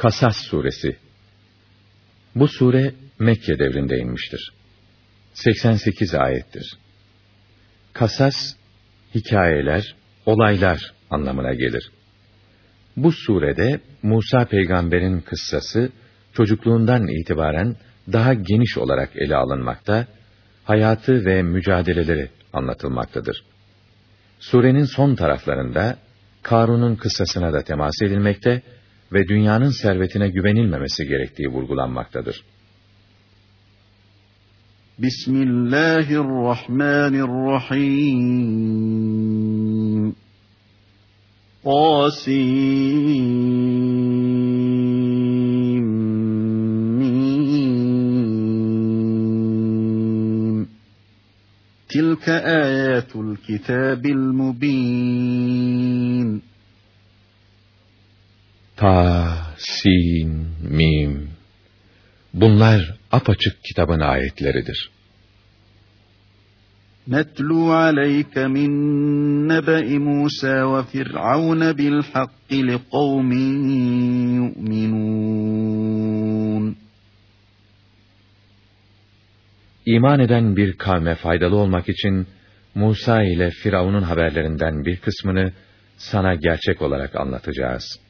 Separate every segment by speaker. Speaker 1: Kasas suresi. Bu sure Mekke devrinde inmiştir. 88 ayettir. Kasas hikayeler, olaylar anlamına gelir. Bu surede Musa peygamberin kıssası çocukluğundan itibaren daha geniş olarak ele alınmakta, hayatı ve mücadeleleri anlatılmaktadır. Surenin son taraflarında Karun'un kıssasına da temas edilmekte ve dünyanın servetine güvenilmemesi gerektiği vurgulanmaktadır.
Speaker 2: Bismillahirrahmanirrahim. Qasim. Tilka ayatul kitabil mubin.
Speaker 1: Ta, sin, mim. Bunlar apaçık kitabın ayetleridir.
Speaker 2: نَتْلُو عَلَيْكَ مِنْ نَبَإِ مُوسَى وَفِرْعَوْنَ بِالْحَقِّ لِقَوْمٍ يُؤْمِنُونَ
Speaker 1: İman eden bir kavme faydalı olmak için Musa ile Firavun'un haberlerinden bir kısmını sana gerçek olarak anlatacağız.''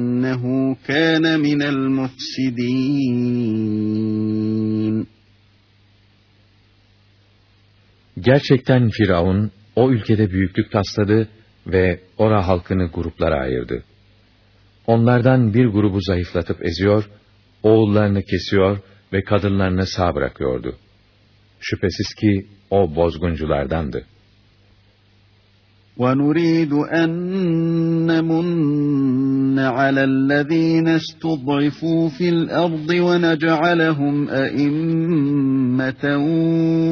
Speaker 2: innehu kana minel mufsidin.
Speaker 1: Gerçekten Firavun o ülkede büyüklük tasladı ve ora halkını gruplara ayırdı. Onlardan bir grubu zayıflatıp eziyor, oğullarını kesiyor ve kadınlarını sağ bırakıyordu. Şüphesiz ki o bozgunculardandı.
Speaker 2: وَنُرِيدُ أَنْ نَمُنَّ عَلَى الَّذ۪ينَ اسْتُضْعِفُوا فِي الْأَرْضِ وَنَجْعَلَهُمْ أَئِمَّةً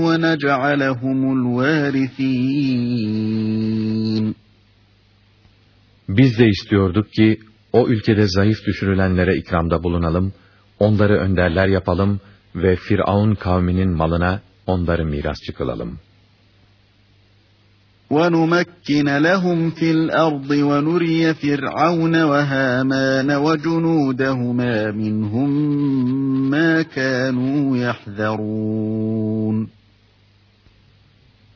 Speaker 2: وَنَجْعَلَهُمُ الْوَارِثِينَ
Speaker 1: Biz de istiyorduk ki o ülkede zayıf düşürülenlere ikramda bulunalım, onları önderler yapalım ve Firavun kavminin malına onları mirasçı
Speaker 2: kılalım.'' وَنُمَكِّنَ لَهُمْ فِي الْأَرْضِ وَنُرِيَ فِرْعَوْنَ وَهَامَانَ وَجُنُودَهُمَا مِنْهُمْ مَا كَانُوا يَحْذَرُونَ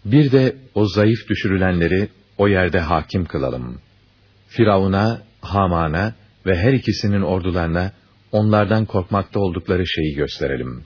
Speaker 2: Bir de
Speaker 1: o zayıf düşürülenleri o yerde hakim kılalım. Firavun'a, Haman'a ve her ikisinin ordularına onlardan korkmakta oldukları şeyi gösterelim.''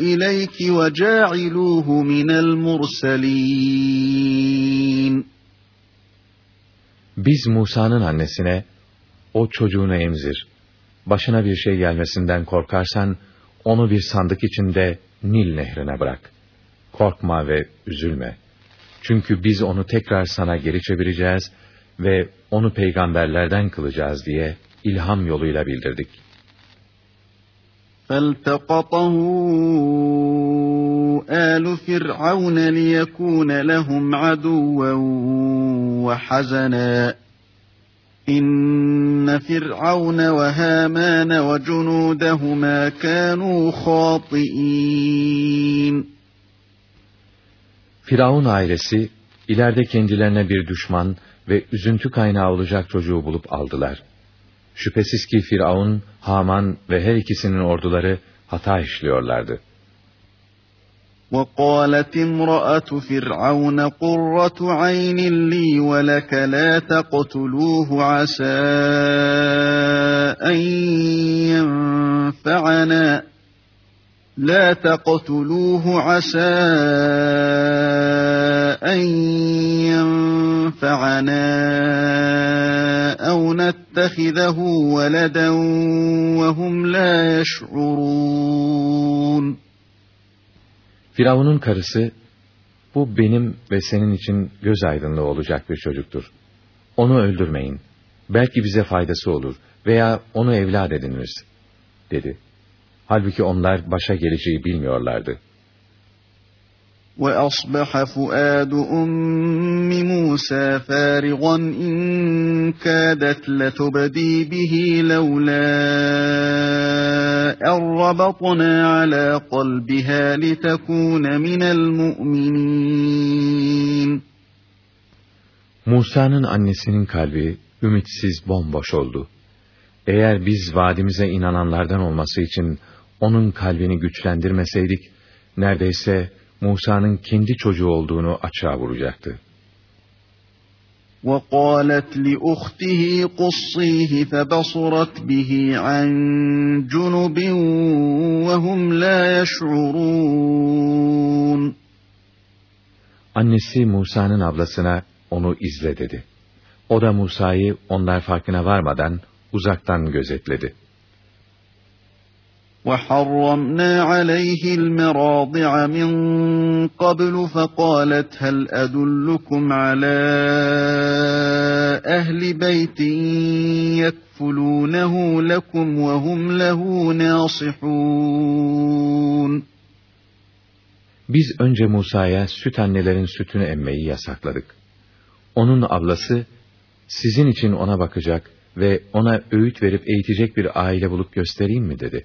Speaker 2: إليك وجاعلوه من المرسلين
Speaker 1: Biz Musa'nın annesine, o çocuğunu emzir. Başına bir şey gelmesinden korkarsan, onu bir sandık içinde Nil nehrine bırak. Korkma ve üzülme. Çünkü biz onu tekrar sana geri çevireceğiz ve onu peygamberlerden kılacağız diye ilham yoluyla bildirdik.''
Speaker 2: فَالْتَقَطَهُ آلُ فِرْعَوْنَ لِيَكُونَ لَهُمْ عَدُوًّا وَحَزَنًا إِنَّ فِرْعَوْنَ وَهَامَانَ وَجُنُودَهُمَا كَانُوا خَاطِئِينَ
Speaker 1: Firavun ailesi ileride kendilerine bir düşman ve üzüntü kaynağı olacak çocuğu bulup aldılar. Şüphesiz ki Firavun, Haman ve her ikisinin orduları hata işliyorlardı.
Speaker 2: وَقَالَتِ امْرَأَةُ فِرْعَوْنَ قُرَّةُ عَيْنٍ لِي وَلَكَ لَا تَقْتُلُوهُ عَسَى أَنْ يَنْفَعَنَا لَا تَقْتُلُوهُ عَسَى أَنْ يَنْفَعَنَا أَوْ نَتَّخِذَهُ يَتَّخِذَهُ وَلَدًا وَهُمْ لَا يَشْعُرُونَ
Speaker 1: Firavun'un karısı, bu benim ve senin için göz aydınlığı olacak bir çocuktur. Onu öldürmeyin. Belki bize faydası olur veya onu evlat ediniriz, dedi. Halbuki onlar başa geleceği bilmiyorlardı.''
Speaker 2: وَأَصْبَحَ فُؤَادُ أُمِّ مُوسَى فَارِغًا إِنْ كَادَتْ لَتُبْدِي بِهِ لَوْلَا أَنْ رَبَطْنَا عَلَى قَلْبِهَا لِتَكُونَ مِنَ الْمُؤْمِنِينَ
Speaker 1: Musa'nın annesinin kalbi ümitsiz bomboş oldu. Eğer biz vadimize inananlardan olması için onun kalbini güçlendirmeseydik, neredeyse Musa'nın kendi çocuğu olduğunu açığa vuracaktı.
Speaker 2: وقالت لأخته قصيه فبصرت به عن جنب وهم لا يشعرون
Speaker 1: Annesi Musa'nın ablasına onu izle dedi. O da Musa'yı onlar farkına varmadan uzaktan gözetledi.
Speaker 2: وَحَرَّمْنَا عَلَيْهِ الْمَرَاضِعَ مِنْ قَبْلُ فَقَالَتْ هَلْ أَدُلُّكُمْ عَلَى أَهْلِ بَيْتٍ يَكْفُلُونَهُ لَكُمْ وَهُمْ لَهُ نَاصِحُونَ
Speaker 1: Biz önce Musa'ya süt annelerin sütünü emmeyi yasakladık. Onun ablası, sizin için ona bakacak ve ona öğüt verip eğitecek bir aile bulup göstereyim mi dedi.''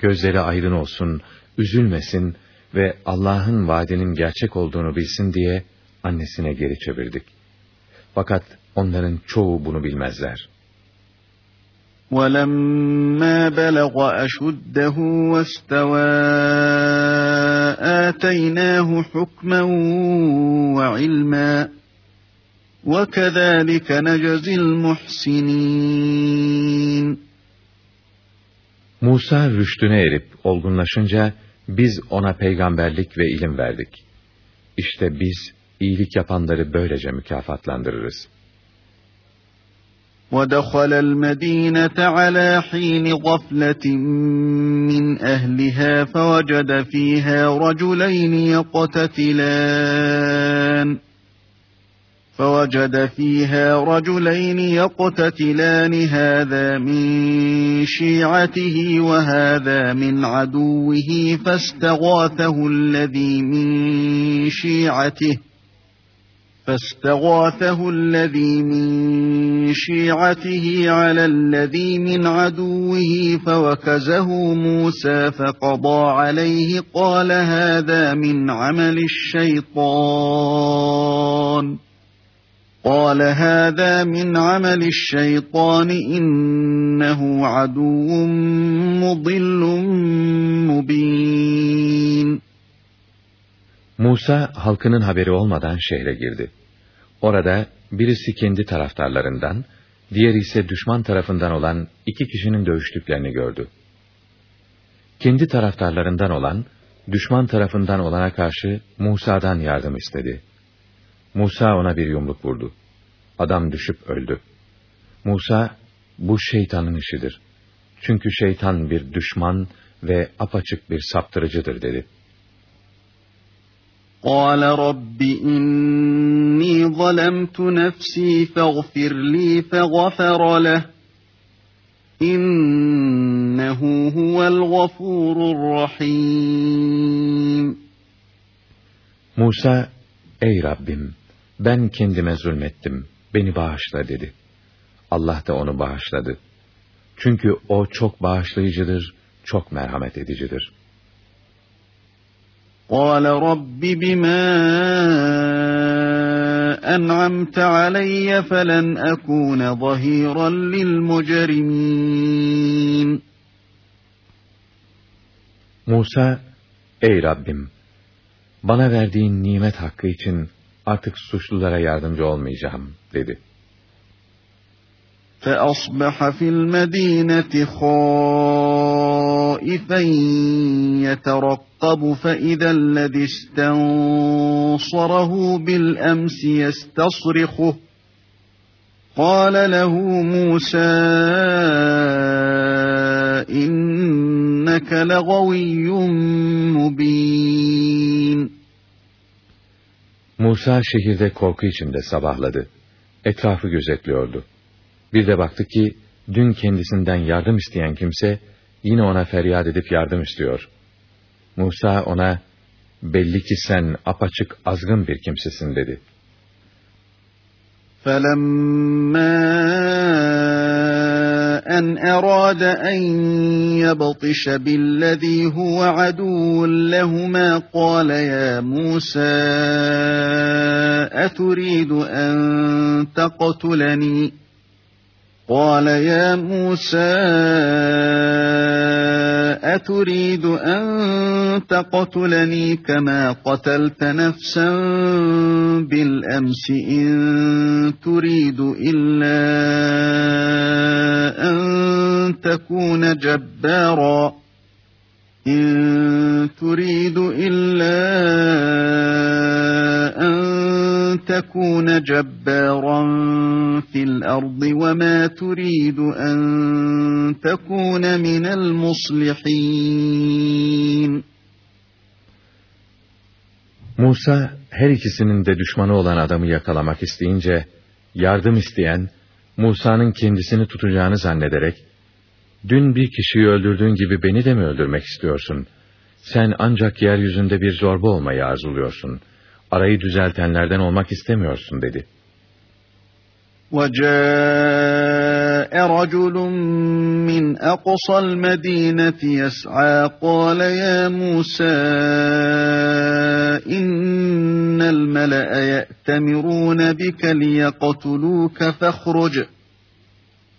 Speaker 1: gözleri aydın olsun, üzülmesin ve Allah'ın vaadinin gerçek olduğunu bilsin diye annesine geri çevirdik. Fakat onların çoğu bunu bilmezler.
Speaker 2: وَلَمَّا بَلَغَ أَشُدَّهُ وَاسْتَوَى آتَيْنَاهُ حُكْمًا وَعِلْمًا وَكَذَٰلِكَ نَجْزِي الْمُحْسِنِينَ
Speaker 1: Musa rüştüne erip olgunlaşınca biz ona peygamberlik ve ilim verdik. İşte biz iyilik yapanları böylece mükafatlandırırız.
Speaker 2: ودخل المدينة على حين غفلة من أهلها فوجد فيها رجلين يقتتلان فوجد فيها رجلين يقتتلان هذا من شيعته وهذا من عدوه فاستغاثه الذي من شيعته فاستغاثه الذي من شيعته على الذي من عدوه فوكزه موسى فقضى عليه قال هذا من عمل الشيطان قال هذا من عمل الشيطان إنه عدو مضل
Speaker 1: مبين Musa halkının haberi olmadan şehre girdi. Orada birisi kendi taraftarlarından, diğeri ise düşman tarafından olan iki kişinin dövüştüklerini gördü. Kendi taraftarlarından olan, düşman tarafından olana karşı Musa'dan yardım istedi.'' Musa ona bir yumruk vurdu. Adam düşüp öldü. Musa, bu şeytanın işidir. Çünkü şeytan bir düşman ve apaçık bir saptırıcıdır dedi.
Speaker 2: قال رب إني ظلمت نفسي فاغفر لي فغفر له إنه هو الغفور الرحيم
Speaker 1: Musa, ey Rabbim! ben kendime zulmettim, beni bağışla dedi. Allah da onu bağışladı. Çünkü o çok bağışlayıcıdır, çok merhamet edicidir.
Speaker 2: قال رب بما أنعمت علي فلن أكون ظهيرا للمجرمين
Speaker 1: Musa, ey Rabbim! Bana verdiğin nimet hakkı için artık suçlulara yardımcı olmayacağım dedi.
Speaker 2: فأصبح في المدينة خائفا يترقب فإذا الذي استنصره بالأمس يستصرخه قال له موسى إنك لغوي مبين
Speaker 1: Musa şehirde korku içinde sabahladı. Etrafı gözetliyordu. Bir de baktı ki, dün kendisinden yardım isteyen kimse, yine ona feryat edip yardım istiyor. Musa ona, belli ki sen apaçık azgın bir kimsesin
Speaker 2: dedi. فَلَمَّا أن أراد أن يبطش بالذي هو عدو لهما قال يا موسى أتريد أن تقتلني قال يا موسى أتريد أن تقتلني كما قتلت نفسا بالأمس إن تريد إلا أن تكون جبارا إن تريد إلا أن تكون جبارا في الأرض وما تريد أن تكون من المصلحين
Speaker 1: Musa her ikisinin de düşmanı olan adamı yakalamak isteyince yardım isteyen Musa'nın kendisini tutacağını zannederek dün bir kişiyi öldürdüğün gibi beni de mi öldürmek istiyorsun? Sen ancak yeryüzünde bir zorba olmayı arzuluyorsun.'' arayı düzeltenlerden olmak istemiyorsun dedi.
Speaker 2: وَجَاءَ رَجُلٌ مِّنْ أَقْصَى الْمَد۪ينَةِ يَسْعَى قَالَ يَا مُوسَى اِنَّ الْمَلَأَ يَأْتَمِرُونَ بِكَ لِيَقَتُلُوكَ فَاخْرُجْ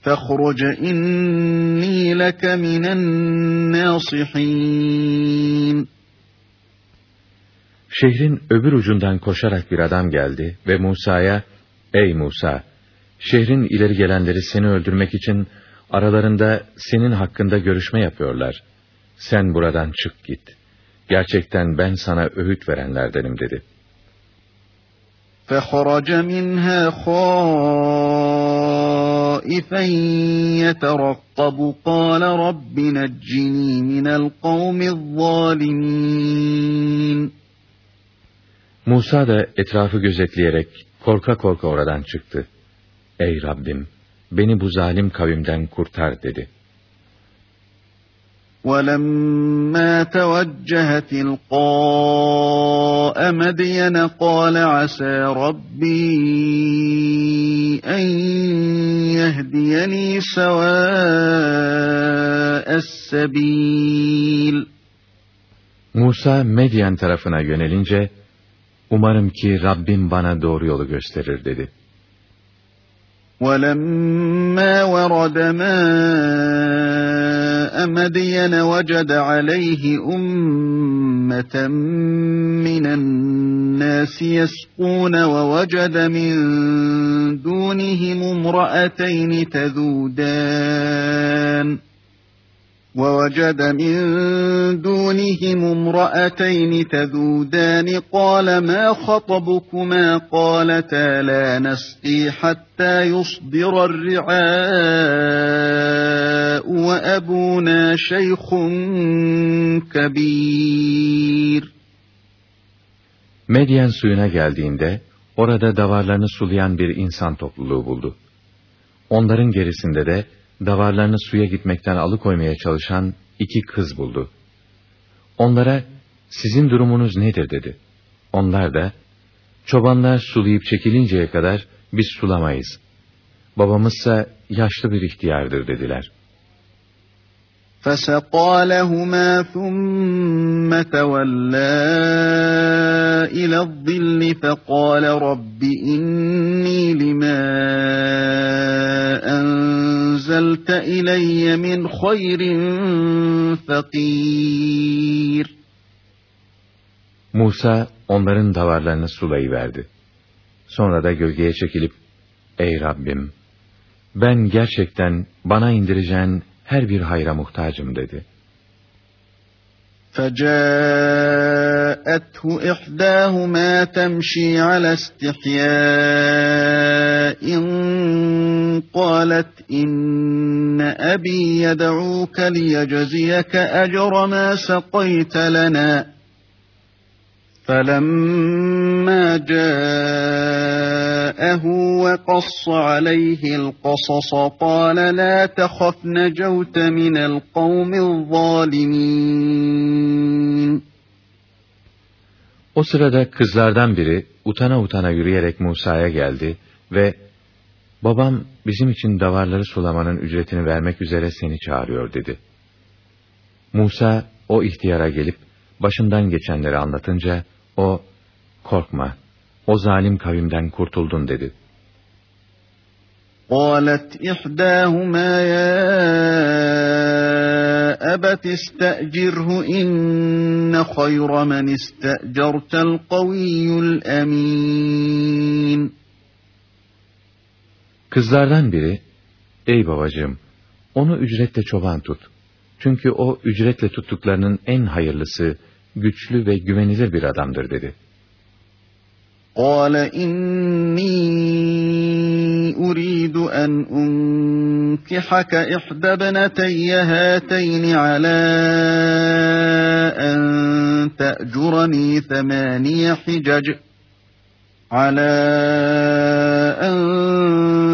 Speaker 2: فَاخْرُجْ اِنِّي لَكَ مِنَ النَّاصِحِينَ
Speaker 1: Şehrin öbür ucundan koşarak bir adam geldi ve Musa'ya, ''Ey Musa, şehrin ileri gelenleri seni öldürmek için aralarında senin hakkında görüşme yapıyorlar. Sen buradan çık git. Gerçekten ben sana öğüt verenlerdenim.'' dedi.
Speaker 2: فَخَرَجَ مِنْهَا خَائِفًا يَتَرَقَّبُ قَالَ رَبِّ نَجِّنِي مِنَ الْقَوْمِ الظَّالِمِينَ
Speaker 1: Musa da etrafı gözetleyerek korka korka oradan çıktı. Ey Rabbim! Beni bu zalim kavimden kurtar dedi.
Speaker 2: وَلَمَّا تَوَجَّهَ تِلْقَاءَ مَدْيَنَ قَالَ عَسَى رَبِّي اَنْ يَهْدِيَنِي سَوَاءَ السَّبِيلِ
Speaker 1: Musa Medyen tarafına yönelince, Umarım ki Rabbim bana doğru yolu gösterir dedi.
Speaker 2: وَلَمَّا وَرَدَ مَاءَ مَدْيَنَ وَجَدَ عَلَيْهِ أُمَّةً مِّنَ النَّاسِ يَسْقُونَ وَوَجَدَ مِن دُونِهِمُ امْرَأَتَيْنِ تَذُودَانِ وَوَجَدَ مِنْ دُونِهِمُ امْرَأَتَيْنِ تَذُودَانِ قَالَ مَا خَطَبُكُمَا قَالَتَا لَا نَسْقِي حَتَّى يُصْدِرَ الرِّعَاءُ وَأَبُونَا شَيْخٌ كَبِيرٌ
Speaker 1: Medyen suyuna geldiğinde orada davarlarını sulayan bir insan topluluğu buldu. Onların gerisinde de davarlarını suya gitmekten alıkoymaya çalışan iki kız buldu. Onlara, sizin durumunuz nedir dedi. Onlar da, çobanlar sulayıp çekilinceye kadar biz sulamayız. Babamızsa yaşlı bir ihtiyardır dediler.
Speaker 2: فَسَقَى لَهُمَا ثُمَّ تَوَلَّا إِلَى الظِّلِّ فَقَالَ رَبِّ إِنِّي لِمَا أنزلت إلي من خير فقير
Speaker 1: Musa onların davarlarını sulayıverdi. Sonra da gölgeye çekilip, Ey Rabbim! Ben gerçekten bana indireceğin her bir hayra muhtacım dedi.''
Speaker 2: فجاءته احداهما تمشي على استحياء قالت ان ابي يدعوك ليجزيك اجر ما سقيت لنا فَلَمَّا جَاءَهُ وَقَصَّ عَلَيْهِ الْقَصَصَ قَالَ لَا تَخَفْ نَجَوْتَ مِنَ الْقَوْمِ الظَّالِمِينَ
Speaker 1: O sırada kızlardan biri utana utana yürüyerek Musa'ya geldi ve "Babam bizim için davarları sulamanın ücretini vermek üzere seni çağırıyor." dedi. Musa o ihtiyara gelip başından geçenleri anlatınca o, korkma, o zalim kavimden kurtuldun dedi.
Speaker 2: قالت إحداهما يا أبت استأجره إن خير من استأجرت القوي الأمين
Speaker 1: Kızlardan biri, ey babacığım, onu ücretle çoban tut. Çünkü o ücretle tuttuklarının en hayırlısı, güçlü ve güvenilir bir adamdır dedi.
Speaker 2: قَالَ إِنِّي أُرِيدُ أَنْ أُنْكِحَكَ إِحْدَى بَنَتَيَّ هَاتَيْنِ عَلَى أَنْ تَأْجُرَنِي ثَمَانِيَ حِجَجٍ عَلَى أَنْ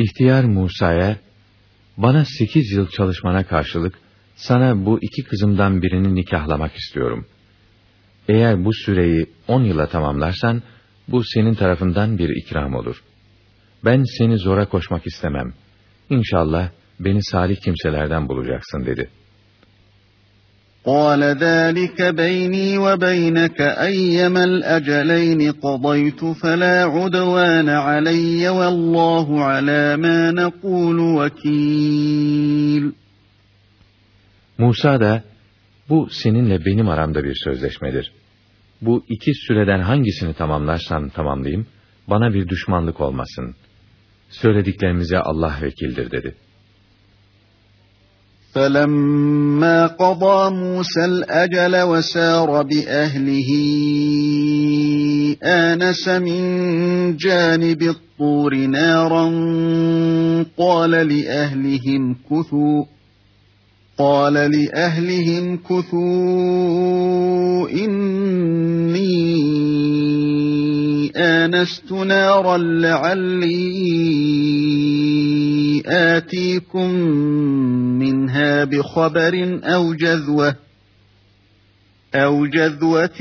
Speaker 1: İhtiyar Musa'ya, bana sekiz yıl çalışmana karşılık, sana bu iki kızımdan birini nikahlamak istiyorum. Eğer bu süreyi on yıla tamamlarsan, bu senin tarafından bir ikram olur. Ben seni zora koşmak istemem. İnşallah beni salih kimselerden bulacaksın dedi.''
Speaker 2: قال ذلك بيني وبينك أيما الأجلين قضيت فلا عدوان علي والله على ما نقول وكيل
Speaker 1: Musa da bu seninle benim aramda bir sözleşmedir. Bu iki süreden hangisini tamamlarsan tamamlayayım, bana bir düşmanlık olmasın. Söylediklerimize Allah vekildir dedi.''
Speaker 2: فلما قضى موسى الاجل وسار باهله انس من جانب الطور نارا قال لاهلهم كثوا قال لاهلهم كثوا اني آنست نارا لعلي آتيكم منها بخبر أو جذوة أو جذوة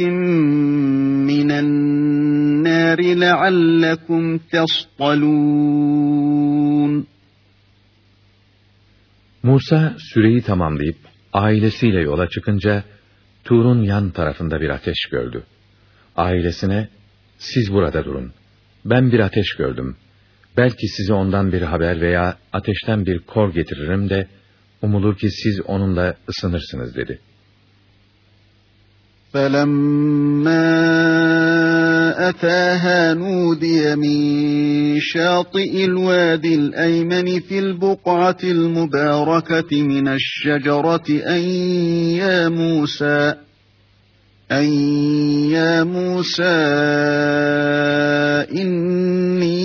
Speaker 2: من النار لعلكم تصطلون
Speaker 1: Musa süreyi tamamlayıp ailesiyle yola çıkınca Tur'un yan tarafında bir ateş gördü. Ailesine siz burada durun. Ben bir ateş gördüm. Belki size ondan bir haber veya ateşten bir kor getiririm de, umulur ki siz onunla ısınırsınız dedi.
Speaker 2: فَلَمَّا أَتَاهَا نُودِيَ مِنْ شَاطِئِ الْوَادِ الْأَيْمَنِ فِي الْبُقْعَةِ الْمُبَارَكَةِ مِنَ الشَّجَرَةِ أَنْ يَا مُوسَى أن يا موسى إني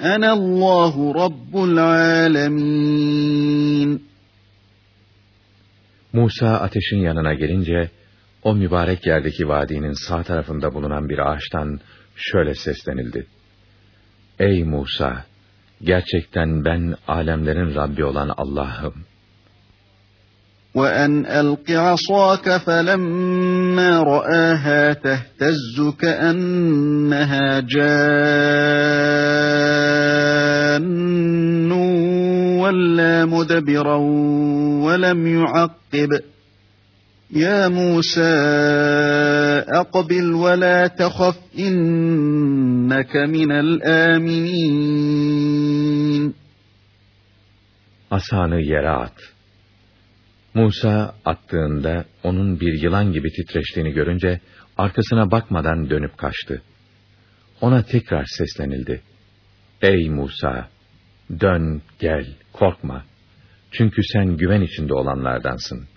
Speaker 2: أنا الله رب العالمين
Speaker 1: Musa ateşin yanına gelince, o mübarek yerdeki vadinin sağ tarafında bulunan bir ağaçtan şöyle seslenildi. Ey Musa! Gerçekten ben alemlerin Rabbi olan Allah'ım.
Speaker 2: وان الق عصاك فلما راها تهتز كانها جان ولا مدبرا ولم يعقب يا موسى اقبل ولا تخف انك من الامنين
Speaker 1: Asanı يرات Musa attığında onun bir yılan gibi titreştiğini görünce arkasına bakmadan dönüp kaçtı. Ona tekrar seslenildi. Ey Musa! Dön, gel, korkma. Çünkü sen güven içinde olanlardansın.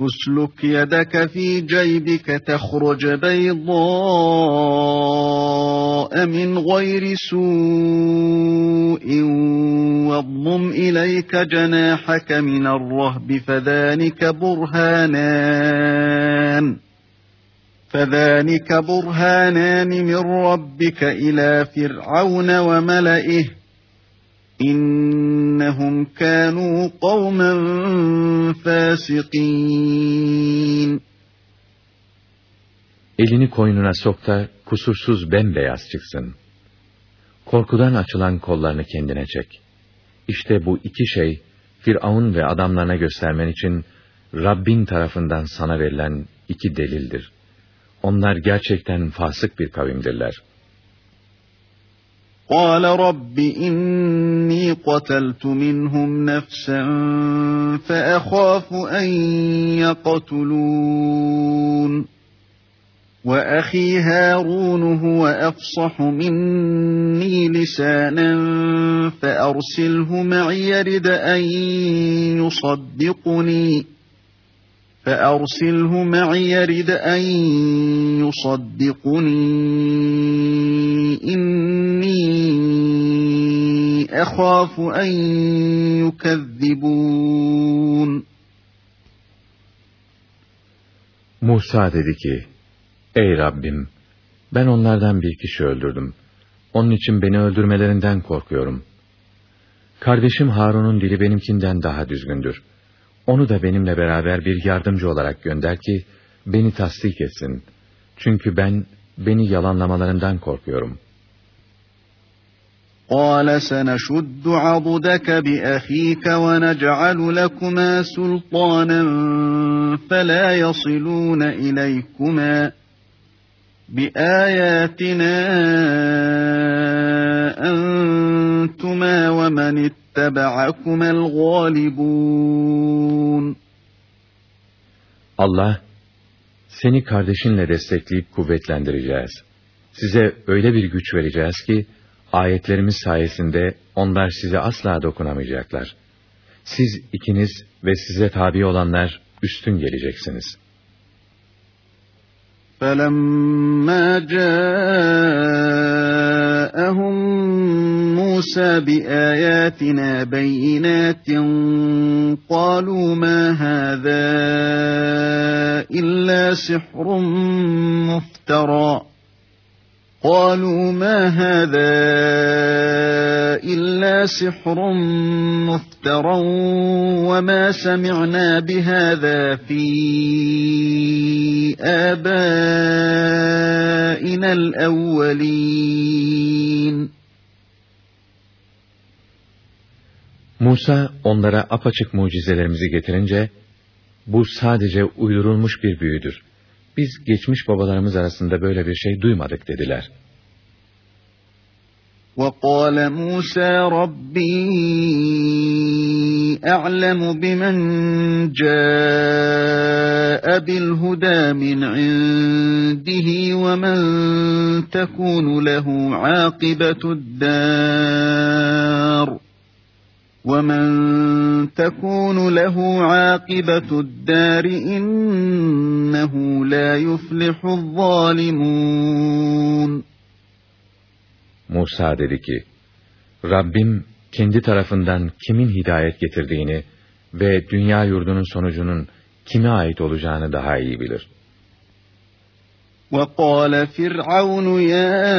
Speaker 2: اسلك يدك في جيبك تخرج بيضاء من غير سوء واضم اليك جناحك من الرهب فذلك برهانان فذلك برهانان من ربك الى فرعون وملئه İnnehum kânû kavmen fâsikîn.
Speaker 1: Elini koynuna sok da kusursuz bembeyaz çıksın. Korkudan açılan kollarını kendine çek. İşte bu iki şey Firavun ve adamlarına göstermen için Rabbin tarafından sana verilen iki delildir. Onlar gerçekten fasık bir kavimdirler.''
Speaker 2: قال رب إني قتلت منهم نفسا فأخاف أن يقتلون وأخي هارون هو أفصح مني لسانا فأرسله معي يرد أن يصدقني فأرسله معي يرد أن يصدقني إن اَخَافُ اَنْ يُكَذِّبُونَ
Speaker 1: Musa dedi ki, Ey Rabbim! Ben onlardan bir kişi öldürdüm. Onun için beni öldürmelerinden korkuyorum. Kardeşim Harun'un dili benimkinden daha düzgündür. Onu da benimle beraber bir yardımcı olarak gönder ki, beni tasdik etsin. Çünkü ben, beni yalanlamalarından korkuyorum.''
Speaker 2: قال سنشد عضدك بأخيك ونجعل لكما سلطانا فلا يصلون إليكما بآياتنا أنتما ومن اتبعكما الغالبون
Speaker 1: Allah seni kardeşinle destekleyip kuvvetlendireceğiz. Size öyle bir güç vereceğiz ki Ayetlerimiz sayesinde onlar size asla dokunamayacaklar. Siz ikiniz ve size tabi olanlar üstün
Speaker 2: geleceksiniz. فَلَمَّا جَاءَهُمْ مُوسَى بِآيَاتِنَا بَيِّنَاتٍ قَالُوا مَا هَذَا إِلَّا سِحْرٌ مُفْتَرًى قالوا ما هذا إلا سحر مفترى وما سمعنا بهذا في آبائنا الأولين
Speaker 1: Musa onlara apaçık mucizelerimizi getirince, bu sadece uydurulmuş bir büyüdür.'' biz geçmiş babalarımız arasında böyle bir şey duymadık dediler.
Speaker 2: وَقَالَ مُوسَى رَبِّي أَعْلَمُ بِمَنْ جَاءَ بِالْهُدَى مِنْ عِنْدِهِ وَمَنْ تَكُونُ لَهُ عَاقِبَةُ الدَّارِ وَمَنْ تَكُونُ لَهُ عَاقِبَةُ الدَّارِ اِنَّهُ لَا يُفْلِحُ الظَّالِمُونَ
Speaker 1: Musa dedi ki, Rabbim kendi tarafından kimin hidayet getirdiğini ve dünya yurdunun sonucunun kime ait
Speaker 2: olacağını daha iyi bilir. وَقَالَ فِرْعَوْنُ يَا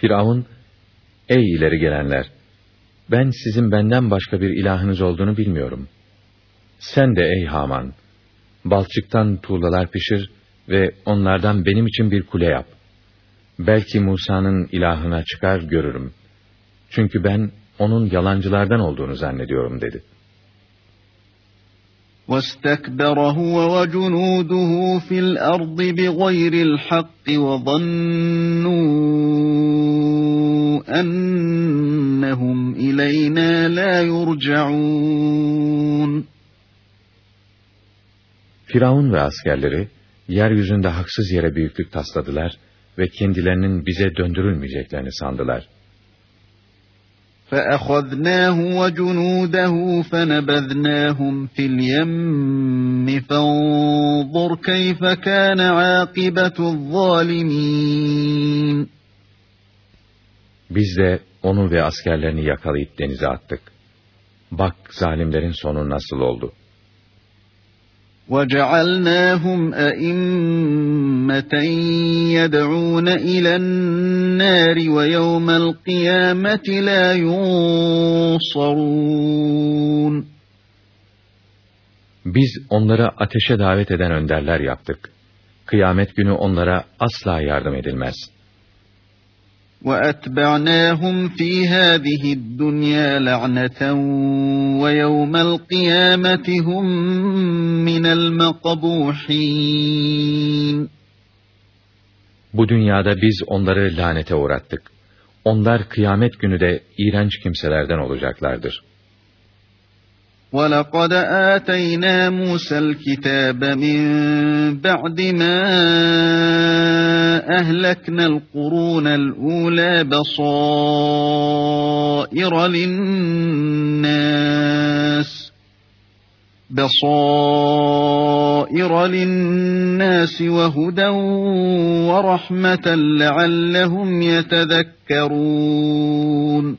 Speaker 1: Firavun, ey ileri gelenler! Ben sizin benden başka bir ilahınız olduğunu bilmiyorum. Sen de ey Haman! Balçıktan tuğlalar pişir ve onlardan benim için bir kule yap. Belki Musa'nın ilahına çıkar görürüm. Çünkü ben onun yalancılardan olduğunu zannediyorum dedi.''
Speaker 2: وَاسْتَكْبَرَ هُوَ وَجُنُودُهُ فِي الْأَرْضِ بِغَيْرِ الْحَقِّ وَظَنُّوا أنهم إلينا لا يرجعون
Speaker 1: Firavun ve askerleri yeryüzünde haksız yere büyüklük tasladılar ve kendilerinin bize döndürülmeyeceklerini sandılar.
Speaker 2: فَأَخَذْنَاهُ وَجُنُودَهُ فَنَبَذْنَاهُمْ فِي الْيَمِّ فَانْظُرْ كَيْفَ كَانَ عَاقِبَةُ الظَّالِمِينَ
Speaker 1: biz de onu ve askerlerini yakalayıp denize
Speaker 2: attık. Bak zalimlerin sonu nasıl oldu. وَجَعَلْنَاهُمْ أَئِمَّةً يَدْعُونَ إِلَى النَّارِ وَيَوْمَ الْقِيَامَةِ لَا
Speaker 1: Biz onlara ateşe davet eden önderler yaptık. Kıyamet günü onlara asla yardım edilmez.''
Speaker 2: وَأَتْبَعْنَاهُمْ فِي هَذِهِ الدُّنْيَا لَعْنَةً وَيَوْمَ الْقِيَامَةِ هُمْ مِنَ الْمَقْبُوحِينَ
Speaker 1: Bu dünyada biz onları lanete uğrattık. Onlar kıyamet günü de iğrenç kimselerden olacaklardır.
Speaker 2: ولقد آتينا موسى الكتاب من بعد ما أهلكنا القرون الأولى بصائر للناس بصائر للناس وهدى ورحمة لعلهم يتذكرون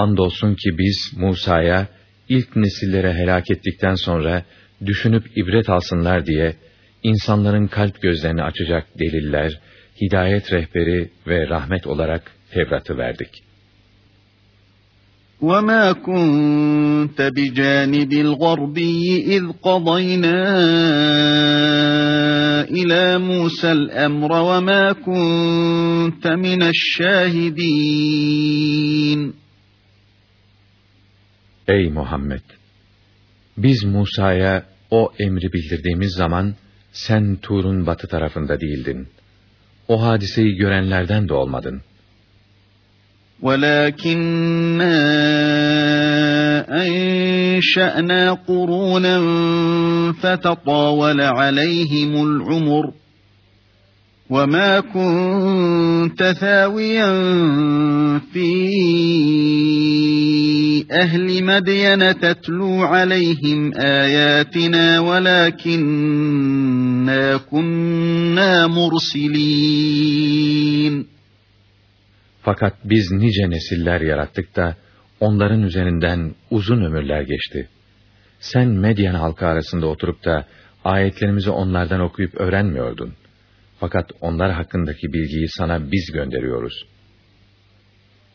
Speaker 1: Andolsun ki biz Musa'ya ilk nesillere helak ettikten sonra düşünüp ibret alsınlar diye insanların kalp gözlerini açacak deliller, hidayet rehberi ve rahmet olarak Tevrat'ı verdik.
Speaker 2: وَمَا كُنْتَ بِجَانِبِ الْغَرْبِيِّ اِذْ قَضَيْنَا إِلَى مُوسَى الْأَمْرَ وَمَا كُنْتَ مِنَ الشَّاهِدِينَ
Speaker 1: Ey Muhammed! Biz Musa'ya o emri bildirdiğimiz zaman, sen Tur'un batı tarafında değildin. O hadiseyi görenlerden de olmadın.
Speaker 2: وَلَكِنَّا أَنْشَأْنَا قُرُونًا فَتَطَاوَلَ عَلَيْهِمُ الْعُمُرُ وَمَا كُنْتَ ثَاوِيًا فِي أَهْلِ مَدْيَنَ تَتْلُو عَلَيْهِمْ آيَاتِنَا وَلَكِنَّا كُنَّا مُرْسِلِينَ
Speaker 1: Fakat biz nice nesiller yarattık da onların üzerinden uzun ömürler geçti. Sen Medyen halkı arasında oturup da ayetlerimizi onlardan okuyup öğrenmiyordun. Fakat onlar hakkındaki bilgiyi sana biz gönderiyoruz.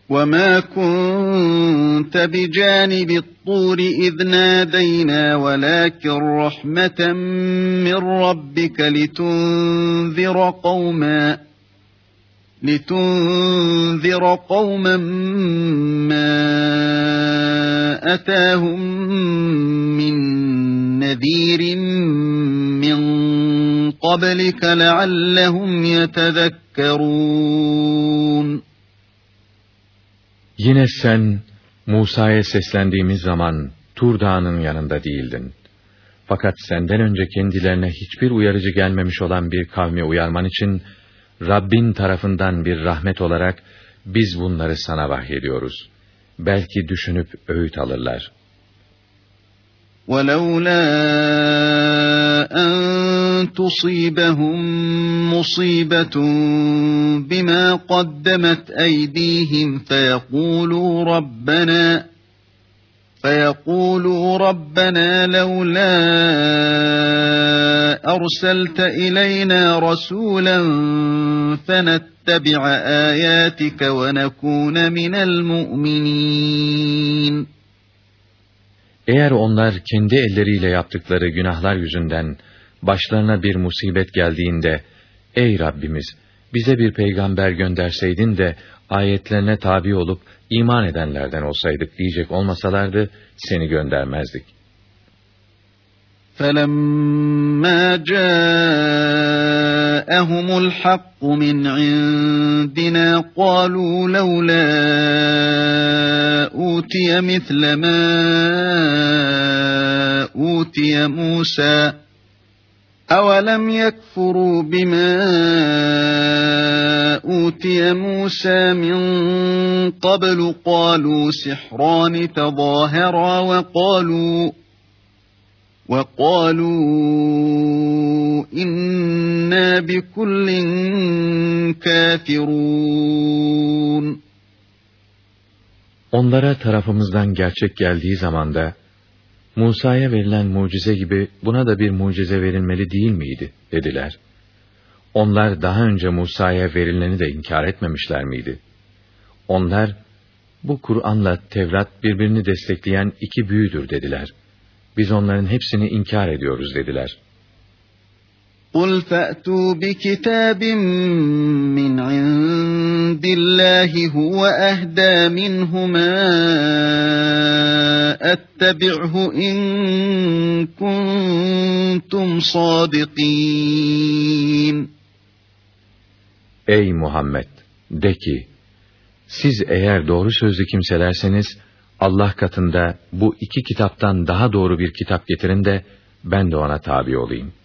Speaker 2: وَمَا كُنْتَ بِجَانِبِ الطُّورِ اِذْ نَادَيْنَا وَلَاكِنْ رَحْمَةً مِّنْ رَبِّكَ لِتُنْذِرَ قَوْمًا لِتُنْذِرَ قَوْمًا مَا أَتَاهُمْ مِنْ نَذ۪يرٍ قَبْلِكَ لَعَلَّهُمْ يَتَذَكَّرُونَ
Speaker 1: Yine sen Musa'ya seslendiğimiz zaman Tur Dağı'nın yanında değildin. Fakat senden önce kendilerine hiçbir uyarıcı gelmemiş olan bir kavmi uyarman için Rabbin tarafından bir rahmet olarak biz bunları sana vahyediyoruz. Belki düşünüp öğüt alırlar.
Speaker 2: وَلَوْلَا أَنْ تصيبهم مصيبة بما قدمت أيديهم فيقولوا ربنا فيقولوا ربنا لولا أرسلت إلينا رسولا فنتبع آياتك ونكون من المؤمنين
Speaker 1: Eğer onlar kendi elleriyle yaptıkları günahlar yüzünden başlarına bir musibet geldiğinde, Ey Rabbimiz! Bize bir peygamber gönderseydin de, ayetlerine tabi olup, iman edenlerden olsaydık diyecek olmasalardı, seni göndermezdik.
Speaker 2: فَلَمَّا جَاءَهُمُ الْحَقُّ مِنْ عِنْدِنَا قَالُوا لَوْلَا أُوتِيَ مِثْلَ مَا أُوتِيَ مُوسَى أَوَلَمْ يَكْفُرُوا بِمَا أُوتِيَ مُوسَى مِنْ قَبْلُ قَالُوا سِحْرَانِ تَظَاهَرَا وَقَالُوا وَقَالُوا إِنَّا بِكُلٍّ كَافِرُونَ
Speaker 1: Onlara tarafımızdan gerçek geldiği zaman da Musa'ya verilen mucize gibi buna da bir mucize verilmeli değil miydi? dediler. Onlar daha önce Musa'ya verileni de inkar etmemişler miydi? Onlar, bu Kur'an'la Tevrat birbirini destekleyen iki büyüdür dediler. Biz onların hepsini inkar ediyoruz dediler.''
Speaker 2: قُلْ فَأْتُوا بِكِتَابٍ مِّنْ عِنْدِ اللّٰهِ هُوَ اَهْدَى مِنْهُمَا اَتَّبِعْهُ اِنْ كُنْتُمْ صَادِقِينَ
Speaker 1: Ey Muhammed! De ki, siz eğer doğru sözlü kimselerseniz, Allah katında bu iki kitaptan daha doğru bir kitap getirin de, ben de ona tabi olayım.''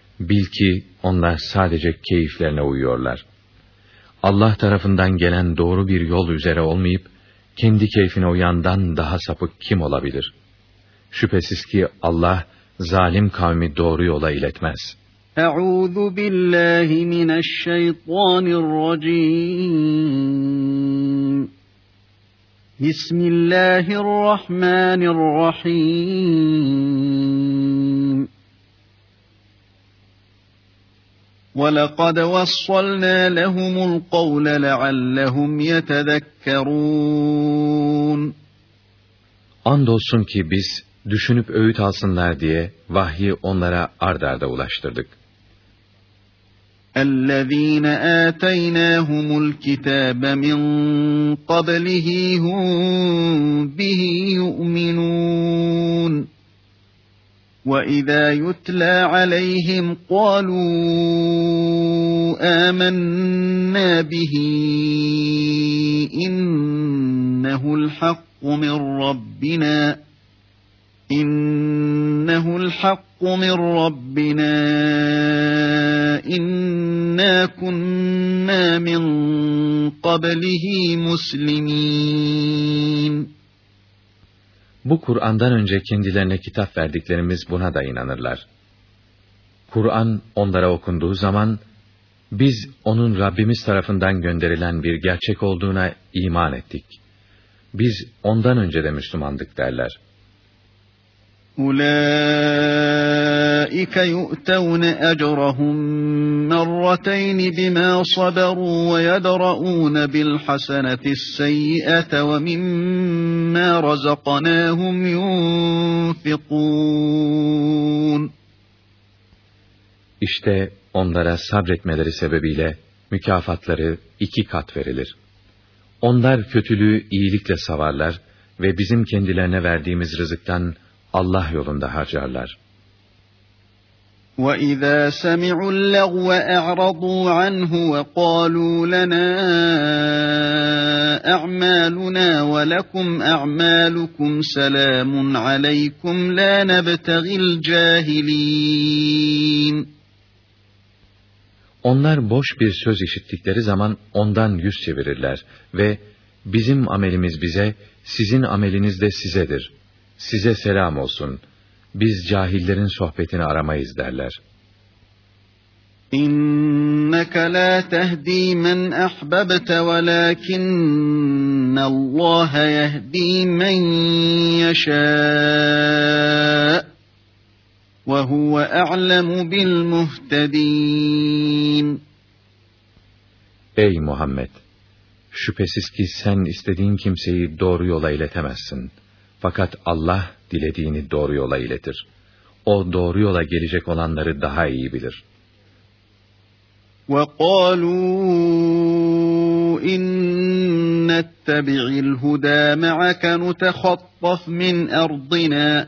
Speaker 1: Bil ki onlar sadece keyiflerine uyuyorlar. Allah tarafından gelen doğru bir yol üzere olmayıp, kendi keyfine uyandan daha sapık kim olabilir? Şüphesiz ki Allah, zalim kavmi doğru yola iletmez.
Speaker 2: Euzu billahi mineşşeytanirracim. Bismillahirrahmanirrahim. وَلَقَدْ وَصَّلْنَا لَهُمُ الْقَوْلَ لَعَلَّهُمْ يَتَذَكَّرُونَ
Speaker 1: Andolsun ki biz düşünüp öğüt alsınlar diye vahyi onlara ardarda ulaştırdık.
Speaker 2: اَلَّذ۪ينَ آتَيْنَاهُمُ الْكِتَابَ مِنْ قَبْلِهِ هُمْ بِهِ يُؤْمِنُونَ واذا يتلى عليهم قالوا امنا به انه الحق من ربنا انه الحق من ربنا انا كنا من قبله مسلمين
Speaker 1: Bu Kur'an'dan önce kendilerine kitap verdiklerimiz buna da inanırlar. Kur'an onlara okunduğu zaman, biz onun Rabbimiz tarafından gönderilen bir gerçek olduğuna iman ettik. Biz ondan önce de Müslümandık derler.''
Speaker 2: أولئك يؤتون أجرهم مرتين بما صبروا ويدرؤون بالحسنة السيئة ومما رزقناهم ينفقون
Speaker 1: İşte onlara sabretmeleri sebebiyle mükafatları iki kat verilir. Onlar kötülüğü iyilikle savarlar ve bizim kendilerine verdiğimiz rızıktan Allah yolunda harcarlar.
Speaker 2: وَإِذَا سَمِعُوا اللَّغْوَ أَعْرَضُوا عَنْهُ وَقَالُوا لَنَا أَعْمَالُنَا وَلَكُمْ أَعْمَالُكُمْ سَلَامٌ عَلَيْكُمْ لَا نَبْتَغِي الْجَاهِلِينَ
Speaker 1: Onlar boş bir söz işittikleri zaman ondan yüz çevirirler ve bizim amelimiz bize, sizin ameliniz de sizedir.'' size selam olsun. Biz cahillerin sohbetini aramayız derler.
Speaker 2: İnneke la tehdi men ahbabte velakinne Allah yehdi men yeşâ. Ve huve a'lemu bil muhtedin.
Speaker 1: Ey Muhammed! Şüphesiz ki sen istediğin kimseyi doğru yola iletemezsin.'' Fakat Allah dilediğini doğru yola iletir. O doğru yola gelecek olanları daha iyi bilir.
Speaker 2: وَقَالُوا اِنْ نَتَّبِعِ الْهُدَى مَعَكَ نُتَخَطَّفْ مِنْ اَرْضِنَا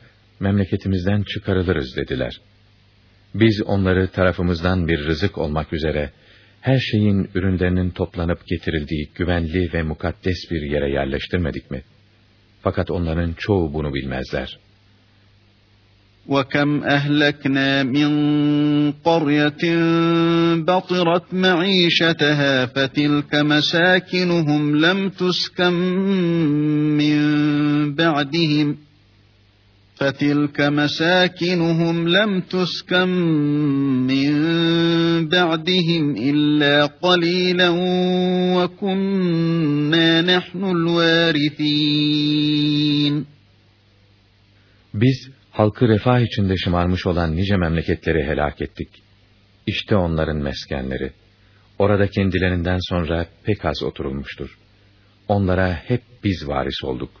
Speaker 1: memleketimizden çıkarılırız dediler. Biz onları tarafımızdan bir rızık olmak üzere, her şeyin ürünlerinin toplanıp getirildiği güvenli ve mukaddes bir yere yerleştirmedik mi? Fakat onların çoğu bunu bilmezler.
Speaker 2: وَكَمْ أَهْلَكْنَا مِنْ قَرْيَةٍ بَطِرَتْ مَعِيشَتَهَا فَتِلْكَ مَسَاكِنُهُمْ لَمْ تُسْكَمْ مِنْ بَعْدِهِمْ فَتِلْكَ مَسَاكِنُهُمْ لَمْ تُسْكَنْ مِنْ بَعْدِهِمْ إِلَّا قَلِيلًا وَكُنَّا نَحْنُ الْوَارِثِينَ
Speaker 1: Biz halkı refah içinde şımarmış olan nice memleketleri helak ettik. İşte onların meskenleri. Orada kendilerinden sonra pek az oturulmuştur. Onlara hep biz varis olduk.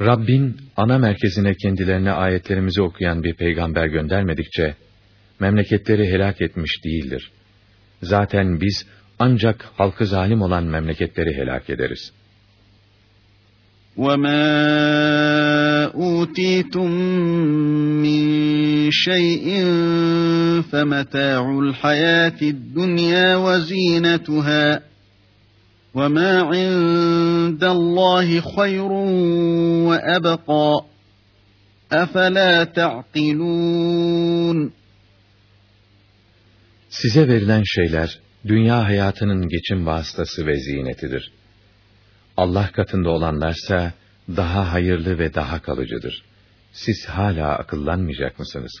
Speaker 1: Rabbin ana merkezine kendilerine ayetlerimizi okuyan bir peygamber göndermedikçe, memleketleri helak etmiş değildir. Zaten biz ancak halkı zalim olan memleketleri helak ederiz.
Speaker 2: وَمَا أُوتِيتُم مِّن شَيْءٍ فَمَتَاعُ الْحَيَاةِ الدُّنْيَا وَزِينَتُهَا وَمَا عِنْدَ اللّٰهِ خَيْرٌ وَأَبَقَى اَفَلَا تَعْقِلُونَ
Speaker 1: Size verilen şeyler, dünya hayatının geçim vasıtası ve ziynetidir. Allah katında olanlarsa, daha hayırlı ve daha kalıcıdır. Siz hala akıllanmayacak mısınız?'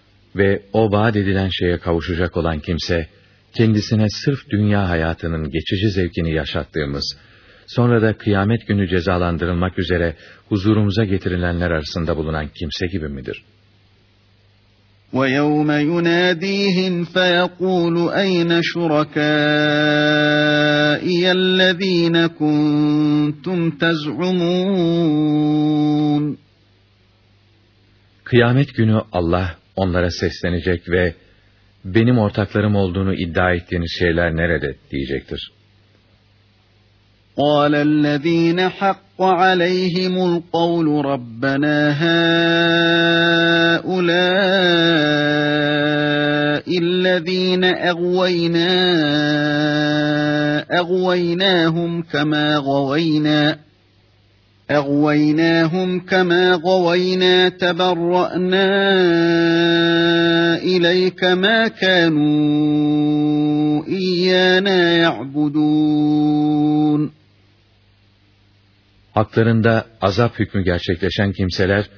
Speaker 1: ve o vaat edilen şeye kavuşacak olan kimse, kendisine sırf dünya hayatının geçici zevkini yaşattığımız, sonra da kıyamet günü cezalandırılmak üzere huzurumuza getirilenler arasında bulunan kimse gibi midir?
Speaker 2: وَيَوْمَ يُنَادِيهِمْ فَيَقُولُ أَيْنَ شُرَكَائِيَ الَّذ۪ينَ كُنْتُمْ تَزْعُمُونَ
Speaker 1: Kıyamet günü Allah, onlara seslenecek ve benim ortaklarım olduğunu iddia ettiğiniz şeyler nerede diyecektir.
Speaker 2: قال الذين حق عليهم القول ربنا هؤلاء الذين أغوينا أغويناهم كما غوينا اَغْوَيْنَاهُمْ كَمَا غَوَيْنَا تَبَرَّأْنَا اِلَيْكَ مَا كَانُوا اِيَّانَا يَعْبُدُونَ
Speaker 1: Haklarında azap hükmü gerçekleşen kimseler,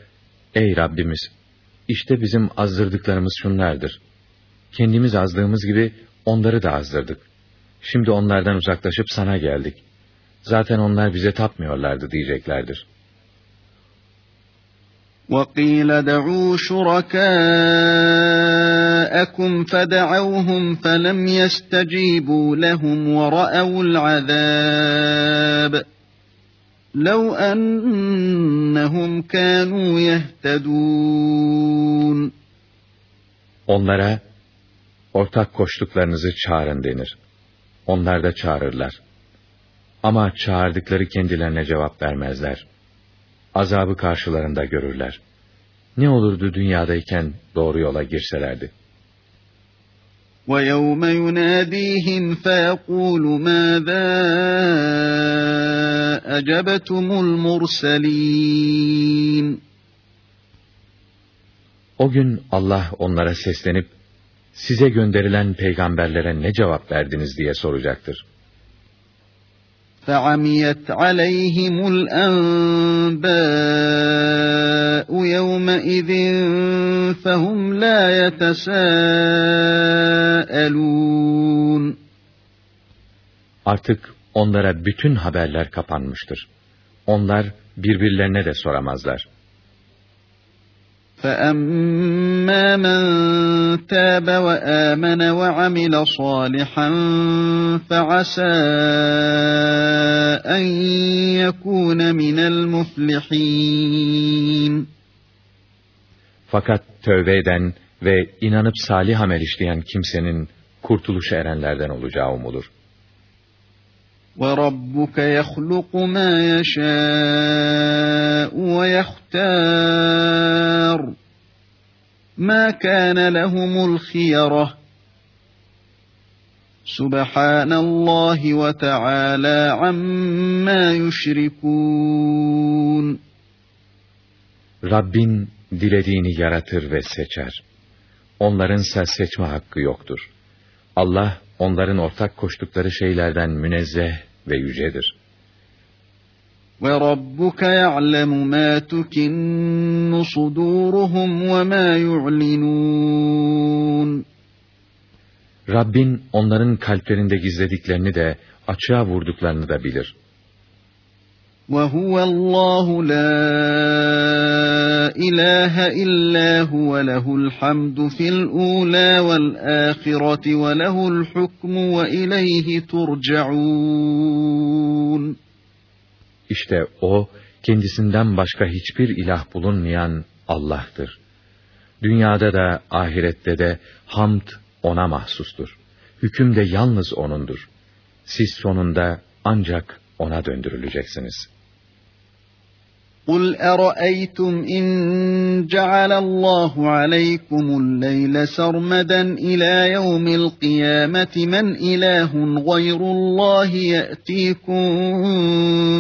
Speaker 1: Ey Rabbimiz! İşte bizim azdırdıklarımız şunlardır. Kendimiz azdığımız gibi onları da azdırdık. Şimdi onlardan uzaklaşıp sana geldik.'' Zaten onlar bize tapmıyorlardı diyeceklerdir.
Speaker 2: وَقِيلَ دَعُوا شُرَكَاءَكُمْ فَدَعَوْهُمْ فَلَمْ يَسْتَجِيبُوا لَهُمْ وَرَأَوُا الْعَذَابَ لَوْ أَنَّهُمْ كَانُوا يَهْتَدُونَ
Speaker 1: Onlara ortak koştuklarınızı çağırın denir. Onlar da çağırırlar. Ama çağırdıkları kendilerine cevap vermezler. Azabı karşılarında görürler. Ne olurdu dünyadayken doğru yola girselerdi.
Speaker 2: وَيَوْمَ يُنَادِيهِمْ فَيَقُولُ مَاذَا أَجَبَتُمُ الْمُرْسَلِينَ
Speaker 1: O gün Allah onlara seslenip, size gönderilen peygamberlere ne cevap verdiniz diye soracaktır.
Speaker 2: فعميت عليهم الأنباء يومئذ فهم لا يتساءلون
Speaker 1: Artık onlara bütün haberler kapanmıştır. Onlar birbirlerine de soramazlar.
Speaker 2: فَأَمَّا مَنْ تَابَ وَآمَنَ وَعَمِلَ صَالِحًا فَعَسَى أَنْ يَكُونَ مِنَ الْمُفْلِحِينَ
Speaker 1: Fakat tövbe eden ve inanıp salih amel işleyen kimsenin kurtuluşu erenlerden olacağı umulur.
Speaker 2: وَرَبُّكَ يَخْلُقُ مَا يَشَاءُ وَيَخْتَارُ مَا كَانَ لَهُمُ الْخِيَرَةُ سُبْحَانَ اللّٰهِ وَتَعَالَى عَمَّا يُشْرِكُونَ
Speaker 1: Rabbin dilediğini yaratır ve seçer. onların Onlarınsa seçme hakkı yoktur. Allah onların ortak koştukları şeylerden münezzeh ve yücedir.
Speaker 2: وَرَبُّكَ يَعْلَمُ مَا تُكِنُّ صُدُورُهُمْ وَمَا يُعْلِنُونَ
Speaker 1: Rabbin onların kalplerinde gizlediklerini de açığa vurduklarını da bilir.
Speaker 2: وهو الله لا إله إلا هو له الحمد في الأولى والآخرة وله الحكم وإليه ترجعون
Speaker 1: İşte o kendisinden başka hiçbir ilah bulunmayan Allah'tır. Dünyada da ahirette de hamd ona mahsustur. Hüküm de yalnız O'nundur. Siz sonunda ancak ona döndürüleceksiniz.
Speaker 2: قُلْ أَرَأَيْتُمْ اِنْ جَعَلَ اللّٰهُ عَلَيْكُمُ اللَّيْلَ سَرْمَدًا اِلَى يَوْمِ الْقِيَامَةِ مَنْ اِلَٰهٌ غَيْرُ اللّٰهِ يَأْتِيكُمْ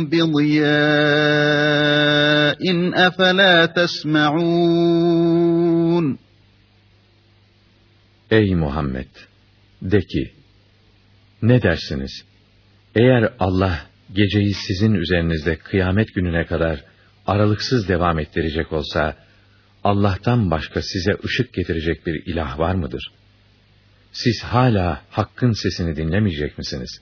Speaker 2: بِضِيَاءٍ اَفَلَا تَسْمَعُونَ
Speaker 1: Ey Muhammed! De ki, ne dersiniz? Eğer Allah geceyi sizin üzerinizde kıyamet gününe kadar aralıksız devam ettirecek olsa, Allah'tan başka size ışık getirecek bir ilah var mıdır? Siz hala Hakk'ın sesini dinlemeyecek misiniz?''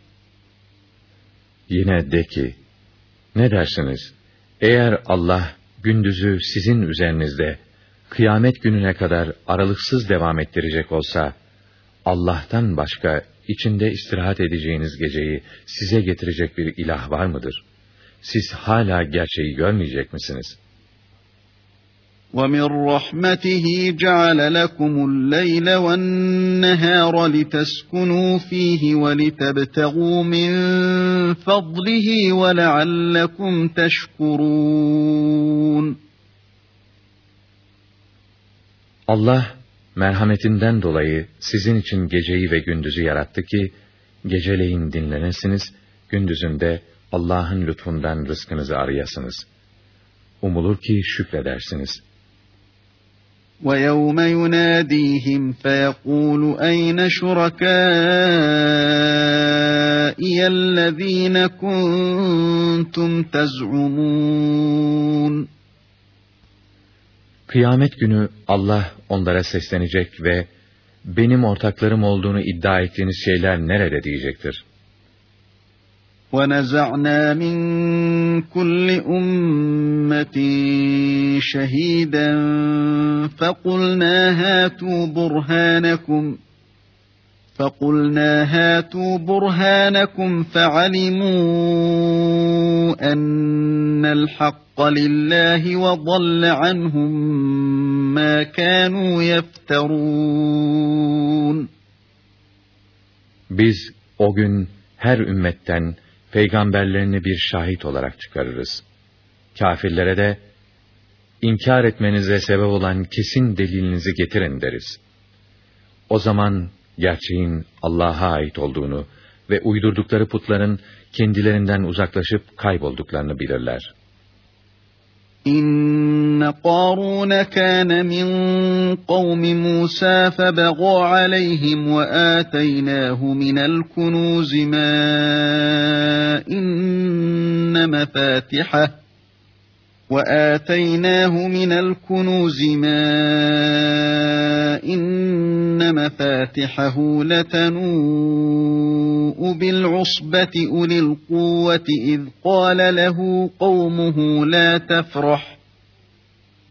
Speaker 1: Yine de ki, ne dersiniz, eğer Allah gündüzü sizin üzerinizde, kıyamet gününe kadar aralıksız devam ettirecek olsa, Allah'tan başka içinde istirahat edeceğiniz geceyi size getirecek bir ilah var mıdır? Siz hala gerçeği görmeyecek misiniz?''
Speaker 2: وَمِنْ رَحْمَتِهِ جَعَلَ لَكُمُ اللَّيْلَ وَالنَّهَارَ لِتَسْكُنُوا فِيهِ وَلِتَبْتَغُوا مِنْ فَضْلِهِ وَلَعَلَّكُمْ تَشْكُرُونَ
Speaker 1: Allah merhametinden dolayı sizin için geceyi ve gündüzü yarattı ki geceleyin dinlenesiniz, gündüzünde Allah'ın lütfundan rızkınızı arayasınız. Umulur ki şükredersiniz.''
Speaker 2: وَيَوْمَ يُنَادِيهِمْ فَيَقُولُ اَيْنَ شُرَكَائِيَ الَّذ۪ينَ كُنْتُمْ تَزْعُمُونَ
Speaker 1: Kıyamet günü Allah onlara seslenecek ve benim ortaklarım olduğunu iddia ettiğiniz şeyler nerede diyecektir.
Speaker 2: ونزعنا من كل أمة شهيدا فقلنا هاتوا برهانكم فقلنا هاتوا برهانكم فعلموا أن الحق لله وضل عنهم ما كانوا يفترون
Speaker 1: Biz o gün her ümmetten peygamberlerini bir şahit olarak çıkarırız. Kafirlere de, inkar etmenize sebep olan kesin delilinizi getirin deriz. O zaman gerçeğin Allah'a ait olduğunu ve uydurdukları putların kendilerinden uzaklaşıp kaybolduklarını bilirler.''
Speaker 2: إن قارون كان من قوم موسى فبغى عليهم وآتيناه من الكنوز ما إن مفاتحه وآتيناه من الكنوز ما إن أن مفاتحه لتنوء بالعصبة أولي القوة إذ قال له قومه لا تفرح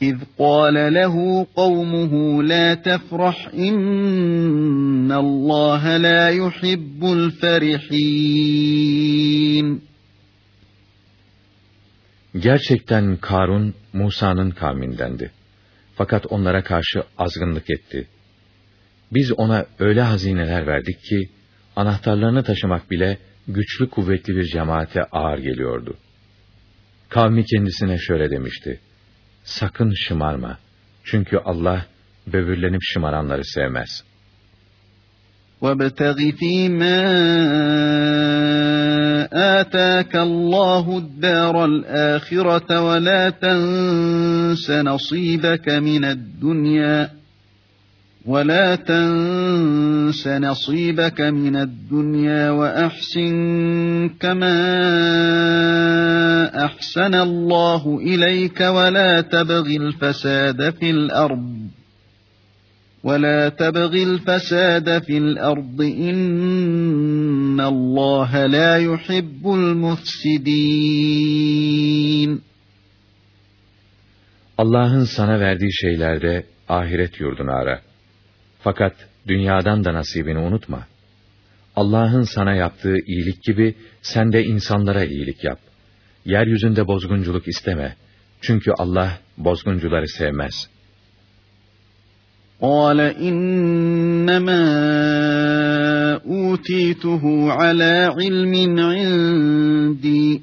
Speaker 2: إذ قال له قومه لا تفرح إن الله لا يحب الفرحين
Speaker 1: Gerçekten Karun Musa'nın kavmindendi. Fakat onlara karşı azgınlık etti.'' Biz ona öyle hazineler verdik ki, anahtarlarını taşımak bile güçlü kuvvetli bir cemaate ağır geliyordu. Kavmi kendisine şöyle demişti, sakın şımarma, çünkü Allah böbürlenip şımaranları sevmez.
Speaker 2: وَبْتَغِ فِي مَا آتَاكَ اللّٰهُ الدَّارَ الْآخِرَةَ وَلَا تَنْسَ نَصِيبَكَ مِنَ الدُّنْيَا وَلَا تَنْسَ نَصِيبَكَ مِنَ الدُّنْيَا وَأَحْسِنْ كَمَا أَحْسَنَ اللّٰهُ إِلَيْكَ وَلَا تَبْغِ الْفَسَادَ فِي الْأَرْضِ وَلَا تَبْغِ الْفَسَادَ فِي الْأَرْضِ اِنَّ اللّٰهَ لَا يُحِبُّ الْمُفْسِد۪ينَ
Speaker 1: Allah'ın sana verdiği şeylerde ahiret yurdunu ara. Fakat dünyadan da nasibini unutma. Allah'ın sana yaptığı iyilik gibi sen de insanlara iyilik yap. Yeryüzünde bozgunculuk isteme. Çünkü Allah bozguncuları sevmez.
Speaker 2: قال إنما أوتيته على علم عندي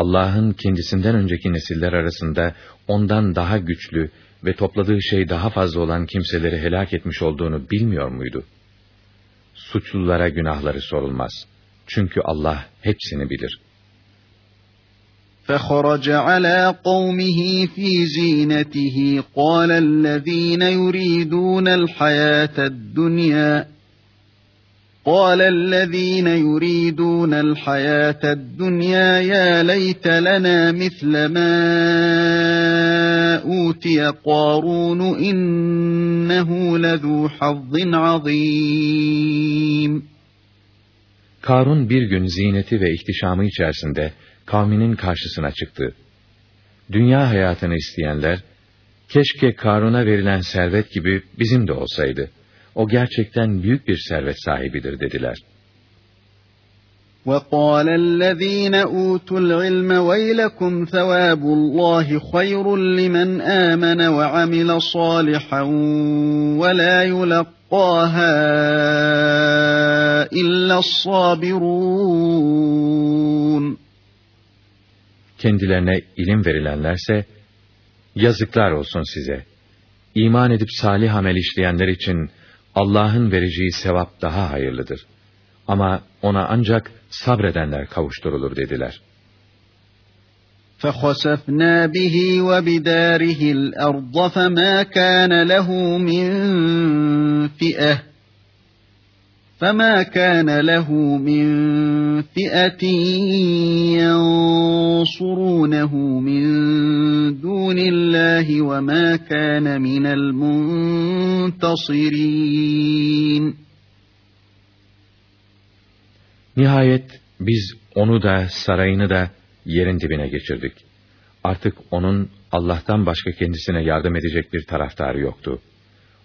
Speaker 1: Allah'ın kendisinden önceki nesiller arasında ondan daha güçlü ve topladığı şey daha fazla olan kimseleri helak etmiş olduğunu bilmiyor muydu? Suçlulara günahları sorulmaz. Çünkü Allah hepsini bilir.
Speaker 2: فَخَرَجَ عَلَى قَوْمِهِ ف۪ي زِينَتِهِ قَالَ الَّذ۪ينَ يُر۪يدُونَ الْحَيَاةَ الدُّنْيَا قال الذين يريدون الحياة الدنيا يا ليت لنا مثل ما أوتي قارون إنه لذو حظ عظيم
Speaker 1: Karun bir gün ziyneti ve ihtişamı içerisinde kavminin karşısına çıktı. Dünya hayatını isteyenler, keşke Karun'a verilen servet gibi bizim de olsaydı.'' O gerçekten büyük bir servet sahibidir dediler.
Speaker 2: وَقَالَ الَّذ۪ينَ اُوتُوا الْعِلْمَ وَيْلَكُمْ ثَوَابُ اللّٰهِ خَيْرٌ لِمَنْ آمَنَ وَعَمِلَ صَالِحًا وَلَا يُلَقَّاهَا اِلَّا الصَّابِرُونَ
Speaker 1: Kendilerine ilim verilenlerse, yazıklar olsun size. İman edip salih amel işleyenler için Allah'ın vereceği sevap daha hayırlıdır. Ama ona ancak sabredenler kavuşturulur dediler.
Speaker 2: فَخَسَفْنَا بِهِ وَبِدَارِهِ الْأَرْضَ فَمَا كَانَ لَهُ مِنْ فِئَةٍ فما كان له من فئة ينصرونه من دون الله وما كان من المنتصرين
Speaker 1: Nihayet biz onu da sarayını da yerin dibine geçirdik. Artık onun Allah'tan başka kendisine yardım edecek
Speaker 2: bir taraftarı yoktu.''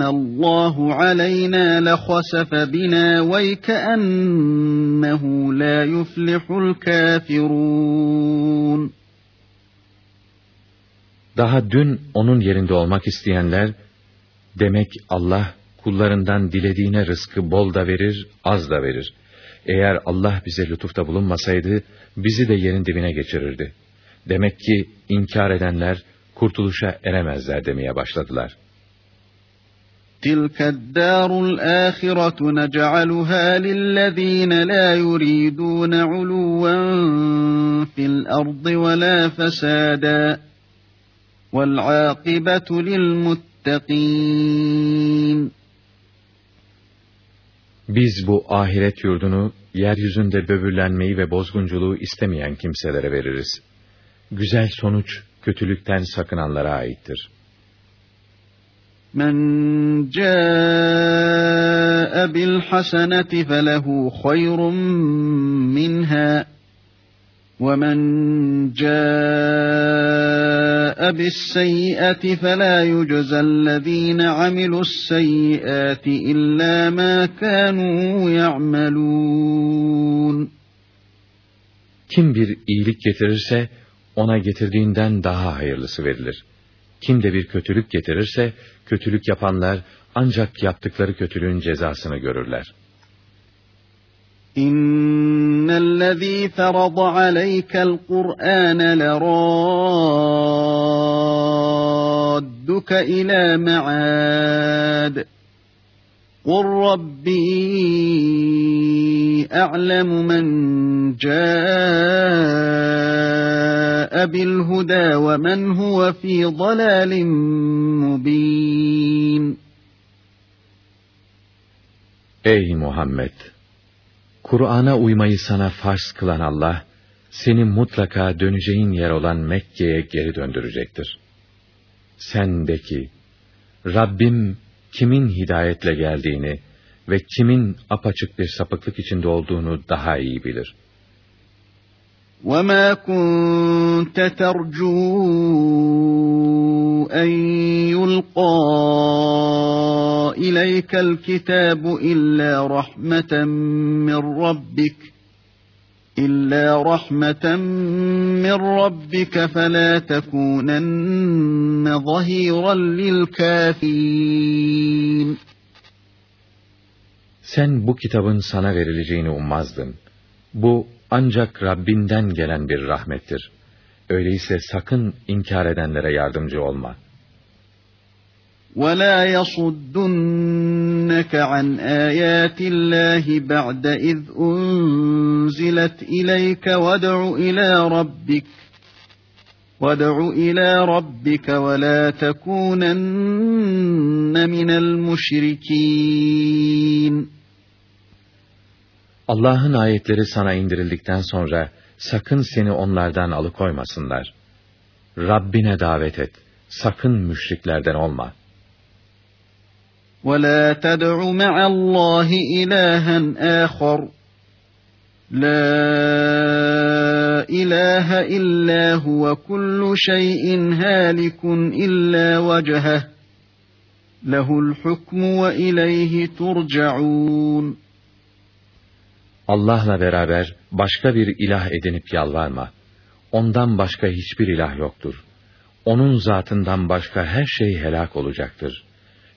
Speaker 2: أَنْعَمَ اللّٰهُ عَلَيْنَا لَخَسَفَ بِنَا وَيْكَأَنَّهُ لَا يُفْلِحُ الْكَافِرُونَ
Speaker 1: Daha dün onun yerinde olmak isteyenler, demek Allah kullarından dilediğine rızkı bol da verir, az da verir. Eğer Allah bize lütufta bulunmasaydı, bizi de yerin dibine geçirirdi. Demek ki inkar edenler, kurtuluşa eremezler demeye başladılar.''
Speaker 2: تِلْكَ الدَّارُ الْآخِرَةُ نَجْعَلُهَا لِلَّذ۪ينَ لَا يُر۪يدُونَ عُلُوًّا فِي الْأَرْضِ وَلَا فَسَادًا وَالْعَاقِبَةُ لِلْمُتَّقِينَ
Speaker 1: Biz bu ahiret yurdunu yeryüzünde böbürlenmeyi ve bozgunculuğu istemeyen kimselere veririz. Güzel sonuç kötülükten sakınanlara aittir.''
Speaker 2: Men ca'e bil haseneti felehu hayrun minha ve men ca'e bis seyyiati fela yujzellezine amilus seyyiati illa ma kanu yamalun.
Speaker 1: Kim bir iyilik getirirse ona getirdiğinden daha hayırlısı verilir.'' Kim de bir kötülük getirirse, kötülük yapanlar ancak yaptıkları kötülüğün cezasını görürler.
Speaker 2: اِنَّ الَّذ۪ي فَرَضَ عَلَيْكَ الْقُرْآنَ لَرَادُّكَ اِلَى مَعَادٍ قُلْ رَبِّي أَعْلَمُ مَنْ جَاءَ بِالْهُدَى وَمَنْ هُوَ فِي ضَلَالٍ مُبِينٍ
Speaker 1: Ey Muhammed! Kur'an'a uymayı sana farz kılan Allah, seni mutlaka döneceğin yer olan Mekke'ye geri döndürecektir. Sen de ki, Rabbim kimin hidayetle geldiğini ve kimin apaçık bir sapıklık içinde olduğunu daha iyi bilir.
Speaker 2: وَمَا كُنْتَ تَرْجُو اَنْ يُلْقَى اِلَيْكَ الْكِتَابُ اِلَّا رَحْمَةً مِّنْ رَبِّكَ İlla rahmeten min rabbike fela tekunenne zahiran lil kafirin.
Speaker 1: Sen bu kitabın sana verileceğini ummazdın. Bu ancak Rabbinden gelen bir rahmettir. Öyleyse sakın inkar edenlere yardımcı olma.''
Speaker 2: وَلَا يَصُدُّنَّكَ عَنْ آيَاتِ اللّٰهِ بَعْدَ اِذْ اُنْزِلَتْ اِلَيْكَ وَادْعُ اِلَى رَبِّكَ وَادْعُ اِلَى رَبِّكَ وَلَا تَكُونَنَّ مِنَ الْمُشْرِك۪ينَ
Speaker 1: Allah'ın ayetleri sana indirildikten sonra sakın seni onlardan alıkoymasınlar. Rabbine davet et, sakın müşriklerden olma.''
Speaker 2: ولا تدع مع الله إلها آخر لا إله إلا هو كل شيء هالك إلا وجهه له الحكم وإليه ترجعون
Speaker 1: Allah'la beraber başka bir ilah edinip yalvarma. Ondan başka hiçbir ilah yoktur. Onun zatından başka her şey helak olacaktır.''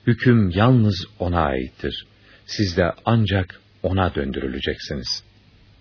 Speaker 1: Hüküm yalnız O'na aittir. Siz de ancak O'na döndürüleceksiniz.''